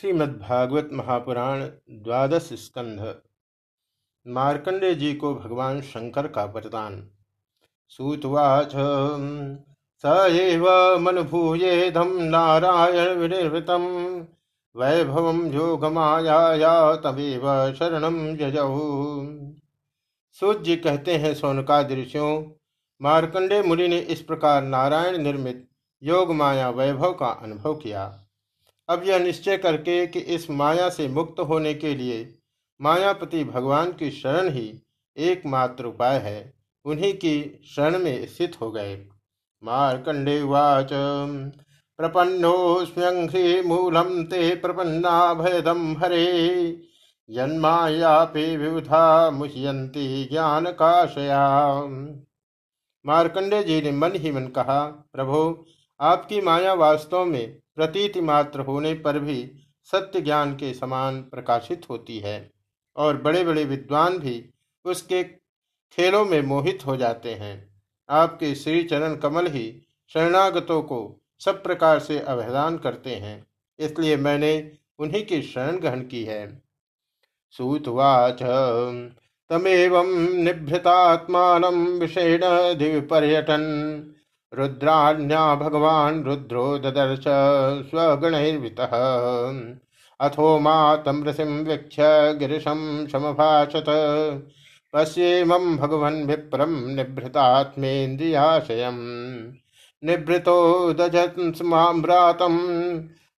श्रीमद्भागवत महापुराण द्वादश स्कंध। मार्कंडे जी को भगवान शंकर का वरदान। सूतवाच, स एव मनुभूयेधम नारायण विनिर्वृतम वैभव योगमाया तमेव शरणम जजहु सूत जी कहते हैं सोनका दृश्यों मार्कंडे मुनि ने इस प्रकार नारायण निर्मित योग माया वैभव का अनुभव किया। अब यह निश्चय करके कि इस माया से मुक्त होने के लिए मायापति भगवान की शरण ही एकमात्र उपाय है। उन्हीं की शरण में स्थित हो गए। मारकंडे वाच मूलम ते प्रपन्ना भयदम हरे। जन्मायापि विविधा मुह्यंती ज्ञान काशया मार्कंडे जी ने मन ही मन कहा, प्रभु, आपकी माया वास्तव में प्रतीति मात्र होने पर भी सत्य ज्ञान के समान प्रकाशित होती है और बड़े बड़े विद्वान भी उसके खेलों में मोहित हो जाते हैं। आपके श्री चरण कमल ही शरणागतों को सब प्रकार से अवहेदान करते हैं, इसलिए मैंने उन्हीं की शरण ग्रहण की है। सूतवाच, तमेव निभृतात्मान विषेण दिव्य पर्यटन रुद्राण्या भगवान रुद्रो ददर्श स्वगणैर्वितः। अथो मातमृषिं वीक्ष्य गिरिशं समभाषत पश्येमं भगवन् विप्रं निभृतात्मेन्द्रियाशयम्। निभृतो दजत्स्माम्रातं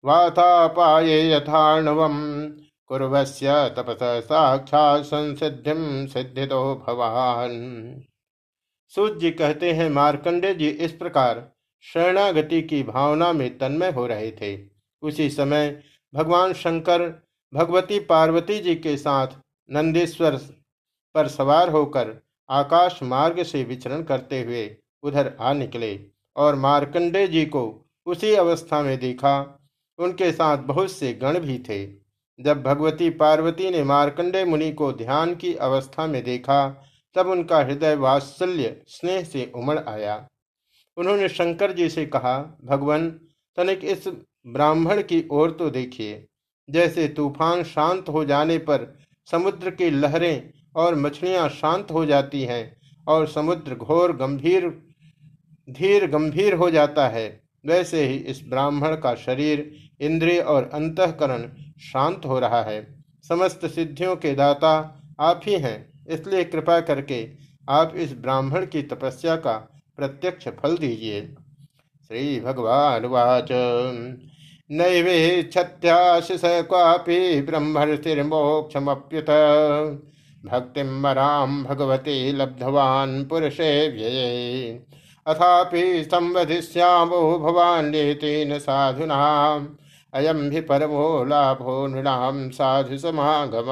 वातापाये यथाणवम्। कुर्वस्य तपस साक्षात् संसिद्धिं सिद्धितो भवान्। सूत जी कहते हैं, मार्कंडे जी, इस प्रकार शरणागति की भावना में तन्मय हो रहे थे। उसी समय भगवान शंकर भगवती पार्वती जी के साथ नंदेश्वर पर सवार होकर आकाश मार्ग से विचरण करते हुए उधर आ निकले और मार्कंडे जी को उसी अवस्था में देखा। उनके साथ बहुत से गण भी थे। जब भगवती पार्वती ने मार्कंडे मुनि को ध्यान की अवस्था में देखा तब उनका हृदय वात्सल्य स्नेह से उमड़ आया। उन्होंने शंकर जी से कहा, भगवान तनिक इस ब्राह्मण की ओर तो देखिए। जैसे तूफ़ान शांत हो जाने पर समुद्र की लहरें और मछलियाँ शांत हो जाती हैं और समुद्र घोर गंभीर, धीर गंभीर हो जाता है, वैसे ही इस ब्राह्मण का शरीर इंद्रिय और अंतकरण शांत हो रहा है। समस्त सिद्धियों के दाता आप ही हैं। इसलिए कृपा करके आप इस ब्राह्मण की तपस्या का प्रत्यक्ष फल दीजिए। श्री भगवान वाच। नैवे छत्याशिष क्वापि ब्रह्मर्षिर्मोक्षमप्युत। भक्तिम मराम भगवती लब्धवान पुरुषे व्यये। अथापि संवधिष्यामो भवान्येतेन साधुना। अयम भी परमो लाभो नृणाम साधु समागम।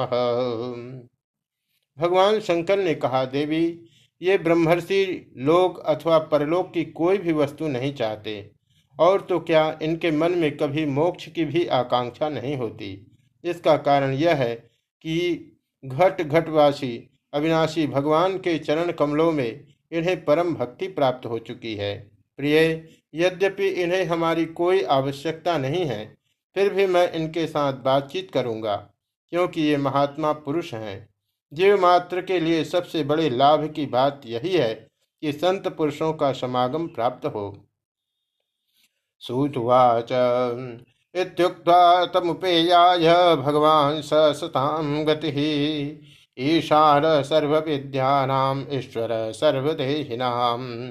भगवान शंकर ने कहा, देवी, ये ब्रह्मर्षि लोक अथवा परलोक की कोई भी वस्तु नहीं चाहते, और तो क्या इनके मन में कभी मोक्ष की भी आकांक्षा नहीं होती? इसका कारण यह है कि घट घटवासी अविनाशी भगवान के चरण कमलों में इन्हें परम भक्ति प्राप्त हो चुकी है। प्रिय, यद्यपि इन्हें हमारी कोई आवश्यकता नहीं है, फिर भी मैं इनके साथ बातचीत करूँगा, क्योंकि ये महात्मा पुरुष हैं। जीव मात्र के लिए सबसे बड़े लाभ की बात यही है कि संत पुरुषों का समागम प्राप्त हो। सूतवाच, इत्युक्त्वा तमुपेयाय भगवान सताम गति। ईशान सर्वविद्यानाम, ईश्वर सर्वदेहिनाम।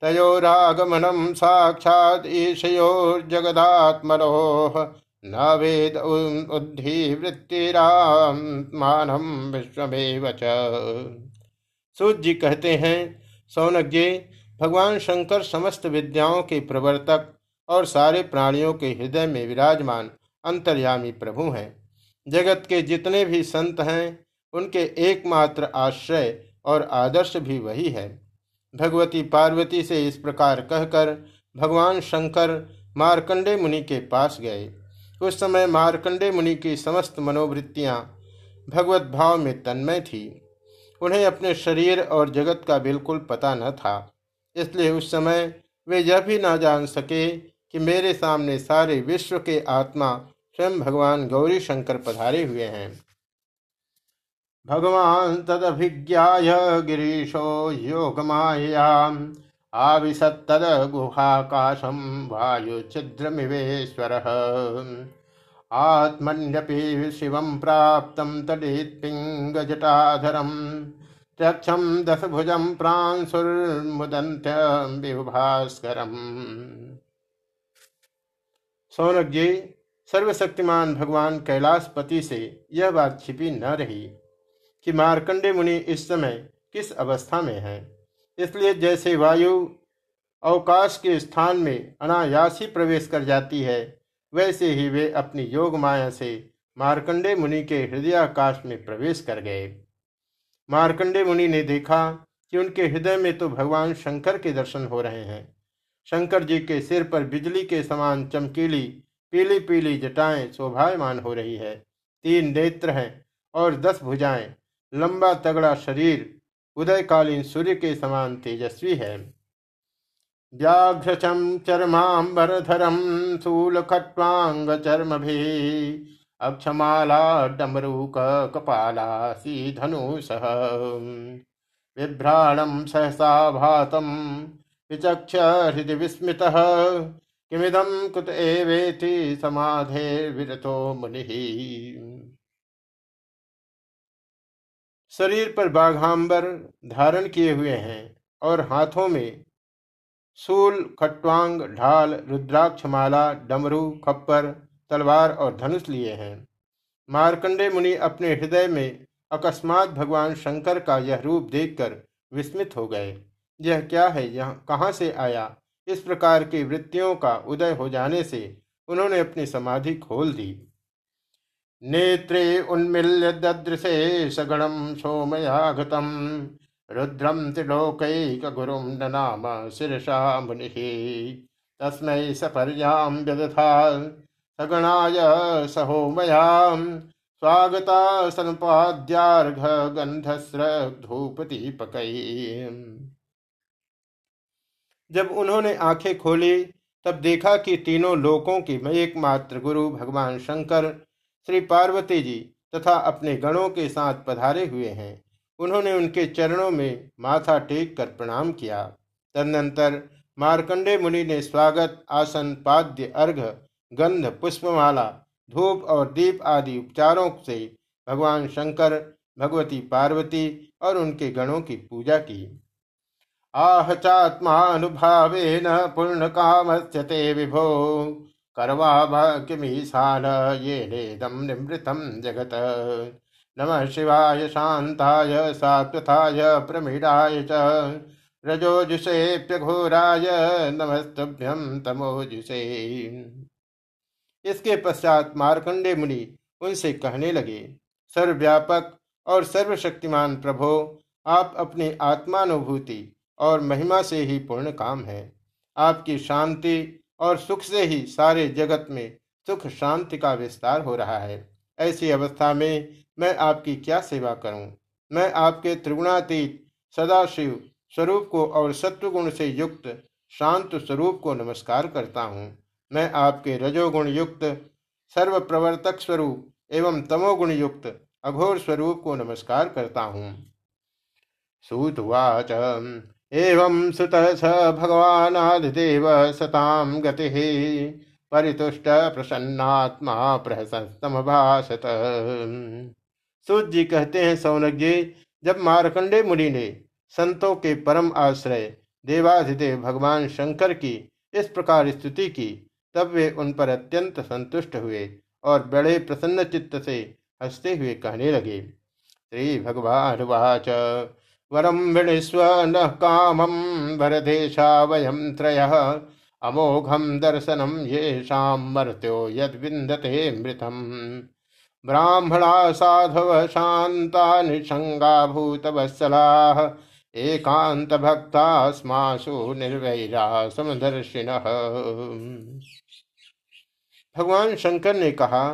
तयोरागमनम साक्षात ईशयोर्जगदात्मनोः। न वेद उद्धि वृत्तिरात्मानम विश्वमेव सूत जी कहते हैं, सौनक जी, भगवान शंकर समस्त विद्याओं के प्रवर्तक और सारे प्राणियों के हृदय में विराजमान, अंतर्यामी प्रभु हैं। जगत के जितने भी संत हैं, उनके एकमात्र आश्रय और आदर्श भी वही है। भगवती पार्वती से इस प्रकार कहकर भगवान शंकर मार्कंडे मुनि के पास गए। उस समय मार्कंडे मुनि की समस्त मनोवृत्तियाँ भगवत भाव में तन्मय थी। उन्हें अपने शरीर और जगत का बिल्कुल पता न था। इसलिए उस समय वे यह भी ना जान सके कि मेरे सामने सारे विश्व के आत्मा स्वयं भगवान गौरी शंकर पधारे हुए हैं। भगवान तदभिज्ञाय गिरीशो योगमायाम। आविशत्तद गुहाकाशम वायुच्छिद्रमिवेश्वर। आत्मन्यपि शिवं प्राप्तं तडित्पिङ्गजटाधरम् त्यक्षम दशभुजम प्रांसुर्मुदंत विभास्करम सौनक जी सर्वशक्तिमान भगवान कैलाशपति से यह बात छिपी न रही कि मार्कंडे मुनि इस समय किस अवस्था में है। इसलिए जैसे वायु अवकाश के स्थान में अनायास प्रवेश कर जाती है, वैसे ही वे अपनी योग माया से मार्कंडे मुनि के हृदयाकाश में प्रवेश कर गए। मार्कंडे मुनि ने देखा कि उनके हृदय में तो भगवान शंकर के दर्शन हो रहे हैं। शंकर जी के सिर पर बिजली के समान चमकीली पीली पीली जटाएँ शोभायमान हो रही है। तीन नेत्र हैं और दस भुजाएँ, लंबा तगड़ा शरीर उदयकालीन सूर्य के समान तेजस्वी है। व्याघ्रचम चरमांबरधरम शूल खट्वांग चर्म भी अक्षमाला डमरूक कपाला सी सह बिभ्राणम सहसा भातम विचक्ष हृदय विस्मित। किमिदम कुत एवेति समाधे विरतो मुनि। शरीर पर बाघांबर धारण किए हुए हैं और हाथों में सूल, खटवांग, ढाल, रुद्राक्षमाला, डमरू, खप्पर, तलवार और धनुष लिए हैं। मार्कंडे मुनि अपने हृदय में अकस्मात भगवान शंकर का यह रूप देखकर विस्मित हो गए। यह क्या है? यह कहाँ से आया? इस प्रकार की वृत्तियों का उदय हो जाने से उन्होंने अपनी समाधि खोल दी। नेत्रे उन्मिल्य ददृशे सगणम सोमयागतम। रुद्रम त्रिलोकैक गुरुम नाम शिरसा मुनि। तस्मै सपर्याम व्यदथा। सगणाय सहोमयाम स्वागता सनपाद्यार्घ गंधस्र धूपदीपक जब उन्होंने आँखें खोली, तब देखा कि तीनों लोकों की एकमात्र गुरु भगवान शंकर श्री पार्वती जी तथा अपने गणों के साथ पधारे हुए हैं। उन्होंने उनके चरणों में माथा टेक कर प्रणाम किया। तदनंतर मार्कंडे मुनि ने स्वागत, आसन, पाद्य, अर्घ, गंध, पुष्पमाला, धूप और दीप आदि उपचारों से भगवान शंकर, भगवती पार्वती और उनके गणों की पूजा की। आह चात्मानुभावे न पूर्ण काम विभो। करवा किमीशान ये नेदम निमृतम जगत। नम शिवाय शांताय सात्वथाय, प्रमीडाय च। रजोजुषेप्यघोराय नमस्तभ्यम तमोजुषे। इसके पश्चात मार्कंडे मुनि उनसे कहने लगे, सर्वव्यापक और सर्वशक्तिमान प्रभो, आप अपनी आत्मानुभूति और महिमा से ही पूर्ण काम है। आपकी शांति और सुख से ही सारे जगत में सुख शांति का विस्तार हो रहा है। ऐसी अवस्था में मैं आपकी क्या सेवा करूँ? मैं आपके त्रिगुणातीत सदाशिव स्वरूप को और सत्वगुण से युक्त शांत स्वरूप को नमस्कार करता हूँ। मैं आपके रजोगुण युक्त सर्व प्रवर्तक स्वरूप एवं तमोगुण युक्त अघोर स्वरूप को नमस्कार करता हूँ। सुतवाच एवं सुत स भगवान आदिदेव सताम गति। परितुष्ट प्रसन्नात्मा प्रहसतम भाषत सूत जी कहते हैं, सौनक जी, जब मारकंडे मुनि ने संतों के परम आश्रय, देवाधिदेव भगवान शंकर की इस प्रकार स्तुति की, तब वे उन पर अत्यंत संतुष्ट हुए और बड़े प्रसन्न चित्त से हँसते हुए कहने लगे, श्री भगवान वाच। वरम विणस्व न कामम वरदेशा वयम त्रय। अमोघम दर्शनम ये शाम मर्त्यो यद विंदते मृतम। ब्राह्मणा साधव शांता निसंगा भूत वत्सला एकांत भक्ता स्मासु निर्वैरा समदर्शिन। भगवान शंकर ने कहा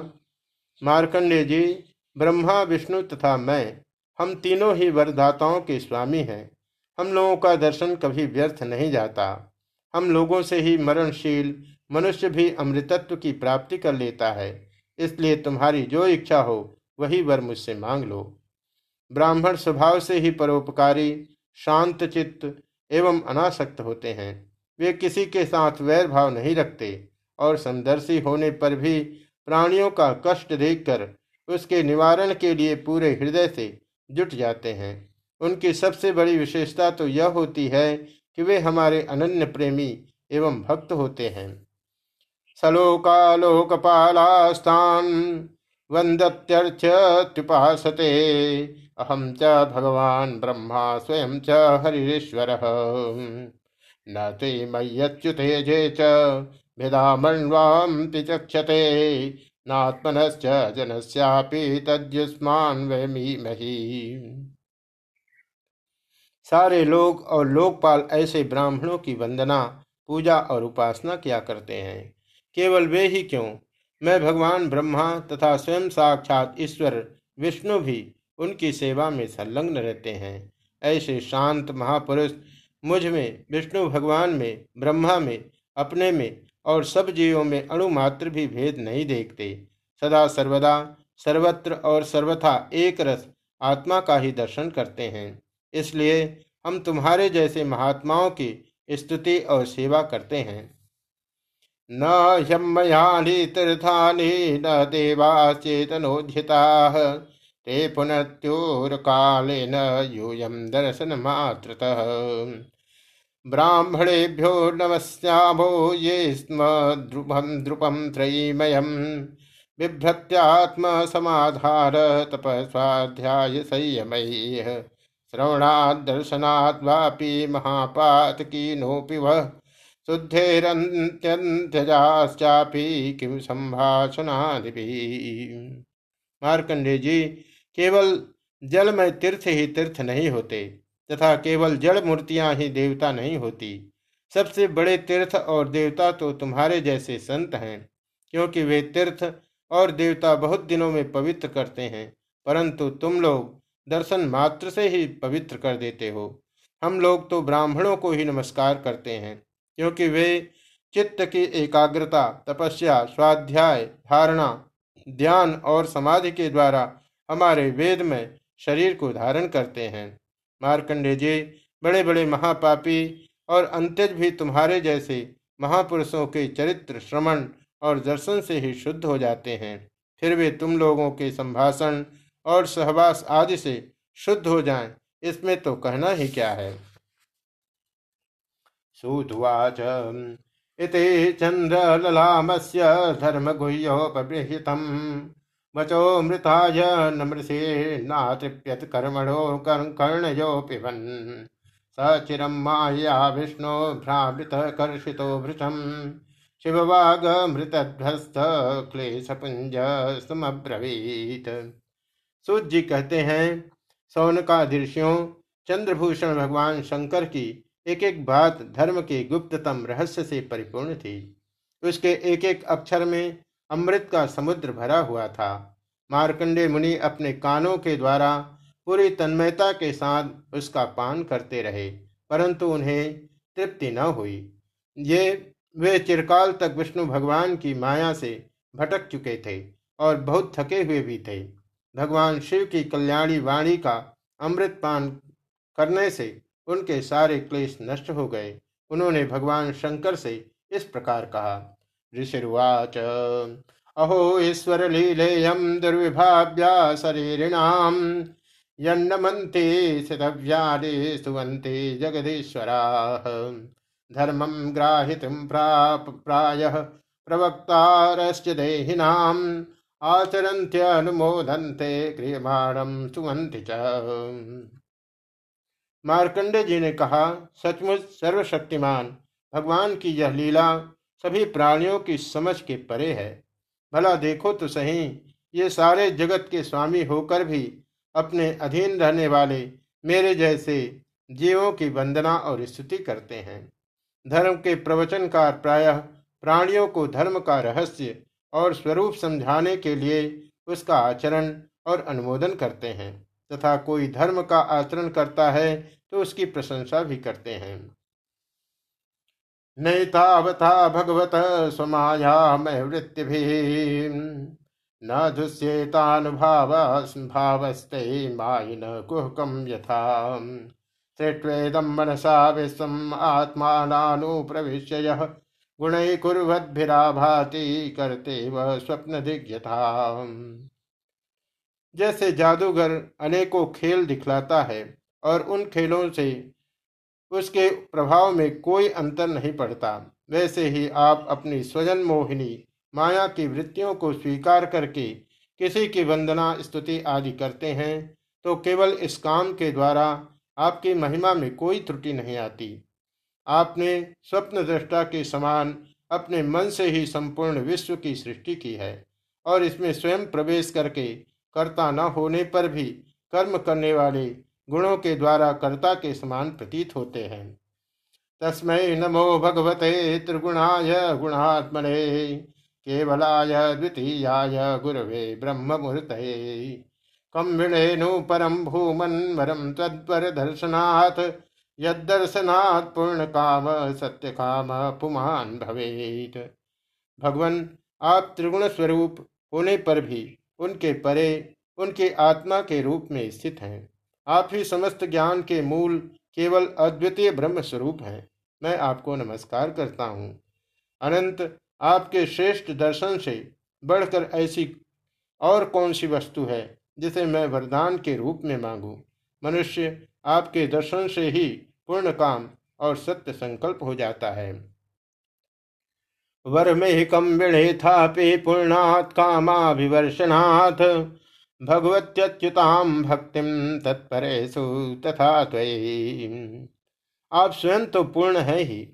मार्कंडे जी, ब्रह्मा, विष्णु तथा मैं हम तीनों ही वरदाताओं के स्वामी हैं। हम लोगों का दर्शन कभी व्यर्थ नहीं जाता। हम लोगों से ही मरणशील मनुष्य भी अमृतत्व की प्राप्ति कर लेता है। इसलिए तुम्हारी जो इच्छा हो, वही वर मुझसे मांग लो। ब्राह्मण स्वभाव से ही परोपकारी, शांत चित्त एवं अनासक्त होते हैं। वे किसी के साथ वैर भाव नहीं रखते और समदर्शी होने पर भी प्राणियों का कष्ट देखकर उसके निवारण के लिए पूरे हृदय से जुट जाते हैं। उनकी सबसे बड़ी विशेषता तो यह होती है कि वे हमारे अनन्य प्रेमी एवं भक्त होते हैं। सलोकालोकपालास्तान वंदत्यर्थ्युपासते अहम च भगवान ब्रह्मा स्वयं च हरिश्वर। न ते मय्यच्युतेजे च, भेदामण्वां चक्षते नात्मनश्च जनस्यापि तद्युष्मान वयमीमहि सारे लोग और लोकपाल ऐसे ब्राह्मणों की वंदना, पूजा और उपासना किया करते हैं? केवल वे ही क्यों? मैं भगवान ब्रह्मा तथा स्वयं साक्षात ईश्वर, विष्णु भी उनकी सेवा में संलग्न रहते हैं। ऐसे शांत महापुरुष मुझमें, विष्णु भगवान में, ब्रह्मा में, अपने में और सब जीवों में अणुमात्र भी भेद नहीं देखते। सदा सर्वदा, सर्वत्र और सर्वथा एक रस आत्मा का ही दर्शन करते हैं। इसलिए हम तुम्हारे जैसे महात्माओं की स्तुति और सेवा करते हैं। न ह्यमयानि तीर्थानि, न देवाश्चेतनोद्यताः ते पुनत्योरकालेन यूयं दर्शनमात्रतः ब्राह्मणेभ्यो नमस्याभो ये स्म द्रुपं द्रुपं त्रयीमयम्। बिभ्रत्यात्मसमाधार तपस्वाध्याय संयमैः श्रवणात् वापि महापातकीनोऽपि वः। शुद्धेरंत्यजाश्चापि किम संभाषणादि मार्कंडे जी केवल जल में तीर्थ ही तीर्थ नहीं होते। तथा केवल जड़ मूर्तियाँ ही देवता नहीं होती। सबसे बड़े तीर्थ और देवता तो तुम्हारे जैसे संत हैं, क्योंकि वे तीर्थ और देवता बहुत दिनों में पवित्र करते हैं, परंतु तुम लोग दर्शन मात्र से ही पवित्र कर देते हो। हम लोग तो ब्राह्मणों को ही नमस्कार करते हैं, क्योंकि वे चित्त की एकाग्रता, तपस्या, स्वाध्याय, धारणा, ध्यान और समाधि के द्वारा हमारे वेद में शरीर को धारण करते हैं। मार्कंडे जी बड़े बड़े महापापी और अंत्यज भी तुम्हारे जैसे महापुरुषों के चरित्र श्रवण और दर्शन से ही शुद्ध हो जाते हैं। फिर वे तुम लोगों के संभाषण और सहवास आदि से शुद्ध हो जाएँ, इसमें तो कहना ही क्या है। सूतुवाच इति चन्द्रललामस्य धर्मगुह्योपबृहितम्। वचो मृताय नमृषे नातृप्यत कर्मणो कर्णयो पिबन् स चिरं माया विष्णु भ्रामृत कर्षितो भृशम् शिववागमृतध्वस्त क्लेशपुंज समब्रवीत। सूत कहते हैं सौनकाधीर्षियों चंद्रभूषण भगवान शंकर की एक एक बात धर्म के गुप्ततम रहस्य से परिपूर्ण थी। उसके एक एक अक्षर में अमृत का समुद्र भरा हुआ था। मार्कंडे मुनि अपने कानों के द्वारा पूरी तन्मयता के साथ उसका पान करते रहे, परंतु उन्हें तृप्ति न हुई। ये, वे चिरकाल तक विष्णु भगवान की माया से भटक चुके थे और बहुत थके हुए भी थे। भगवान शिव की कल्याणी वाणी का अमृत पान करने से उनके सारे क्लेश नष्ट हो गए। उन्होंने भगवान शंकर से इस प्रकार कहा। ऋषिर्वाच। अहो ईश्वर लीलेयम दुर्विभाव्या शरीरिणाम यन्नमन्ते सितव्यादे सुवन्ते जगदीश्वरा। धर्मं ग्राहितुं प्राप, प्रायः प्रवक्तारश्च देहिनाम् आचरन्त्यनुमोदन्ते क्रियमाणं सुवन्ति च। मार्कंडे जी ने कहा, सचमुच सर्वशक्तिमान, भगवान की यह लीला सभी प्राणियों की समझ के परे है। भला देखो तो सही, ये सारे जगत के स्वामी होकर भी अपने अधीन रहने वाले मेरे जैसे जीवों की वंदना और स्तुति करते हैं। धर्म के प्रवचनकार प्रायः प्राणियों को धर्म का रहस्य और स्वरूप समझाने के लिए उसका आचरण और अनुमोदन करते हैं, तथा कोई धर्म का आचरण करता है तो उसकी प्रशंसा भी करते हैं। नैतावता भगवत स्वमाया वृत्ति न दुष्येतानुभावस्ते मायिन कुहकम यथा। श्रेष्वेदम मनसा विश्वम आत्मानुप्रविश्य यः। गुणै कुर्वद्भिराभाति करते वह स्वप्न दिग्यथा जैसे जादूगर अनेकों खेल दिखलाता है और उन खेलों से उसके प्रभाव में कोई अंतर नहीं पड़ता। वैसे ही आप अपनी स्वजन मोहिनी, माया की वृत्तियों को स्वीकार करके किसी की वंदना, स्तुति आदि करते हैं तो केवल इस काम के द्वारा आपकी महिमा में कोई त्रुटि नहीं आती। आपने स्वप्न दृष्टा के समान अपने मन से ही संपूर्ण विश्व की सृष्टि की है और इसमें स्वयं प्रवेश करके कर्ता न होने पर भी कर्म करने वाले गुणों के द्वारा कर्ता के समान प्रतीत होते हैं। तस्मै नमो भगवते त्रिगुणाय गुणात्मने, केवलाय द्वितीयाय गुरवे ब्रह्ममूर्त कम्बिणेनु परम भूमन्वरम तद्वर दर्शनाथ यदर्शनात् पूर्ण काम सत्य काम पुमान भवेत। भगवान, आप त्रिगुण स्वरूप होने पर भी उनके परे, उनके आत्मा के रूप में स्थित हैं। आप ही समस्त ज्ञान के मूल, केवल अद्वितीय ब्रह्म स्वरूप हैं। मैं आपको नमस्कार करता हूँ। अनंत, आपके श्रेष्ठ दर्शन से बढ़कर ऐसी और कौन सी वस्तु है, जिसे मैं वरदान के रूप में मांगू? मनुष्य, आपके दर्शन से ही पूर्ण काम और सत्य संकल्प हो जाता है। वर में कम्बिणे था पे पूर्णात् भगवत्यच्युताम भक्तिम तत्परेशु तथा आप स्वयं तो पूर्ण है ही।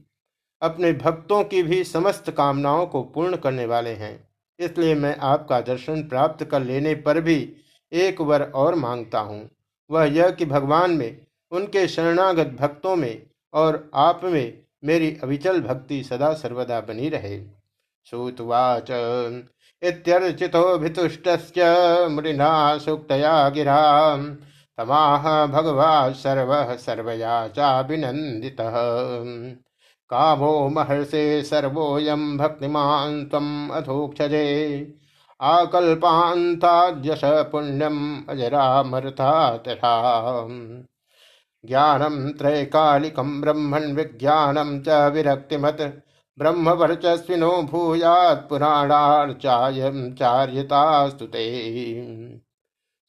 अपने भक्तों की भी समस्त कामनाओं को पूर्ण करने वाले हैं। इसलिए मैं आपका दर्शन प्राप्त कर लेने पर भी एक वर और माँगता हूँ। वह यह कि भगवान में, उनके शरणागत भक्तों में और आप में मेरी अविचल भक्ति सदा सर्वदा बनी रहे। श्रुतवाच इत्यर्चितोऽभितुष्टस्य मृणा सूक्तया गिरा तमाह भगवा सर्वः सर्वया चाभिनन्दितः। कामो महर्षे सर्वोऽयं भक्तिमान् त्वम् अधोक्षजे। आकल्पान्ताद्यश पुण्यम् अजरामर्था तथा। ज्ञानं त्रैकालिकं ब्रह्मन् विज्ञानं च विरक्तिमत्। ब्रह्म भूयात पुराणार्चायम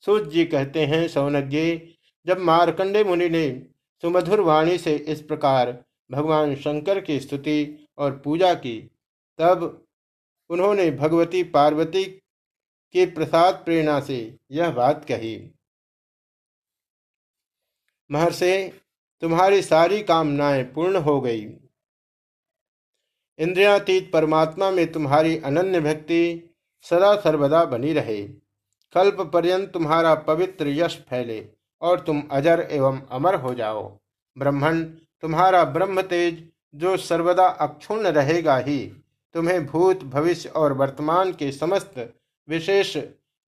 सूत जी कहते हैं सौनक जी जब मारकंडे मुनि ने सुमधुर वाणी से इस प्रकार भगवान शंकर की स्तुति और पूजा की, तब उन्होंने भगवती पार्वती के प्रसाद प्रेरणा से यह बात कही। महर्षि, तुम्हारी सारी कामनाएँ पूर्ण हो गई। इंद्रियातीत परमात्मा में तुम्हारी अनन्य भक्ति सदा सर्वदा बनी रहे। कल्प पर्यंत तुम्हारा पवित्र यश फैले और तुम अजर एवं अमर हो जाओ। ब्रह्मण, तुम्हारा ब्रह्म तेज जो सर्वदा अक्षुण्ण रहेगा ही, तुम्हें भूत, भविष्य और वर्तमान के समस्त विशेष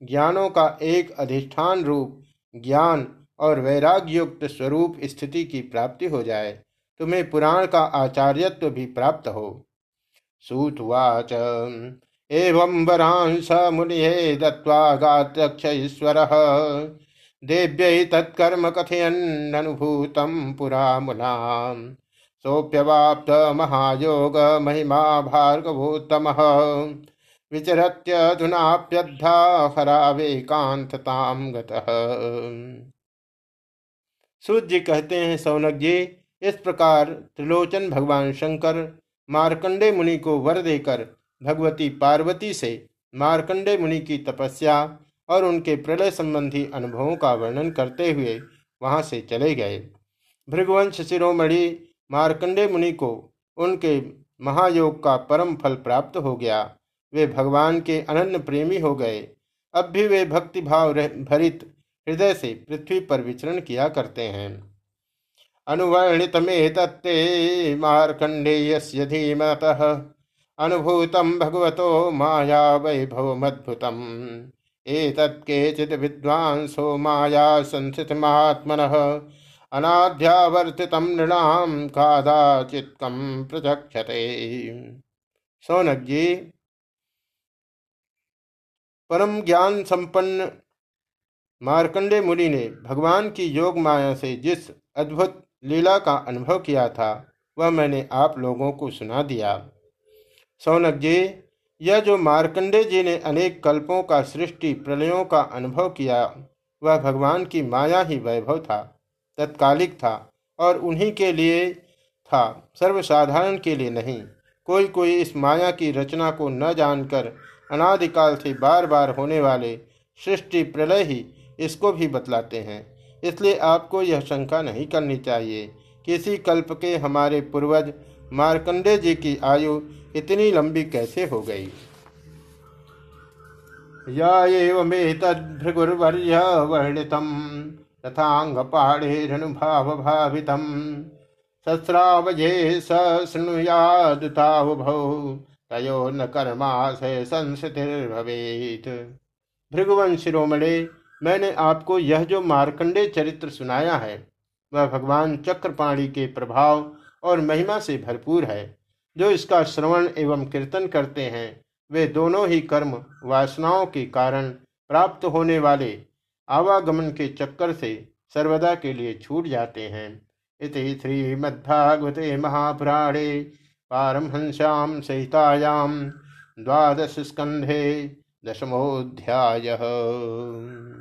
ज्ञानों का एक अधिष्ठान रूप, ज्ञान और वैराग्य युक्त स्वरूप स्थिति की प्राप्ति हो जाए। तुम्हें पुराण का आचार्यत्व भी प्राप्त हो। सूतुवाच। एवं वरांस मुनिये दत्वा गात्यक्ष ईश्वरः देव्यै तत्कर्म कथयन्ननुभूतं पुरा मुनाम् सोऽप्यवाप्त महायोग महिमा भार्गवोत्तमः विचरत्यधुनाप्यद्धा हरावेकांतताम गतः। सूर्य कहते हैं, सौनक जी, इस प्रकार त्रिलोचन भगवान शंकर मार्कंडे मुनि को वर देकर भगवती पार्वती से मार्कंडे मुनि की तपस्या और उनके प्रलय संबंधी अनुभवों का वर्णन करते हुए वहाँ से चले गए। भृगवंश शिरोमणि मार्कंडे मुनि को उनके महायोग का परम फल प्राप्त हो गया। वे भगवान के अनन्य प्रेमी हो गए। अब भी वे भक्तिभाव भरित हृदय से पृथ्वी पर विचरण किया करते हैं। अनुवर्णितमेतत्ते मार्कण्डेयस्य धीमतः। अनुभूतं भगवतो माया वैभवमद्भुतम्। एतत् केचित् विद्वांसो माया संस्थितमात्मनः। अनाध्यावर्तितं नृणां कादाचित्कं प्रचक्षते। सौनक जी परम ज्ञान संपन्न मार्कंडे मुनि ने भगवान की योग माया से जिस अद्भुत लीला का अनुभव किया था, वह मैंने आप लोगों को सुना दिया। सौनक जी, यह जो मार्कंडे जी ने अनेक कल्पों का सृष्टि प्रलयों का अनुभव किया, वह भगवान की माया ही वैभव था, तत्कालिक था और उन्हीं के लिए था, सर्वसाधारण के लिए नहीं। कोई कोई इस माया की रचना को न जानकर अनादिकाल से बार बार होने वाले सृष्टि प्रलय ही इसको भी बतलाते हैं। इसलिए आपको यह शंका नहीं करनी चाहिए। किसी कल्प के हमारे पूर्वज मार्कंडे जी की आयु इतनी लंबी कैसे हो गई? या वर्णितम तथांग पाणेरनुभाव भावितम सस्रावजे सृणुयादुतावभौ तयो न कर्माशय संस्थितिर्भवेत भृगुवन शिरोमणे मैंने आपको यह जो मार्कंडे चरित्र सुनाया है, वह भगवान चक्रपाणी के प्रभाव और महिमा से भरपूर है। जो इसका श्रवण एवं कीर्तन करते हैं, वे दोनों ही कर्म वासनाओं के कारण प्राप्त होने वाले आवागमन के चक्कर से सर्वदा के लिए छूट जाते हैं। इति श्रीमद्भागवते महापुराणे पारमहंस्यां सहितायां द्वादश स्कंधे दशमोध्याय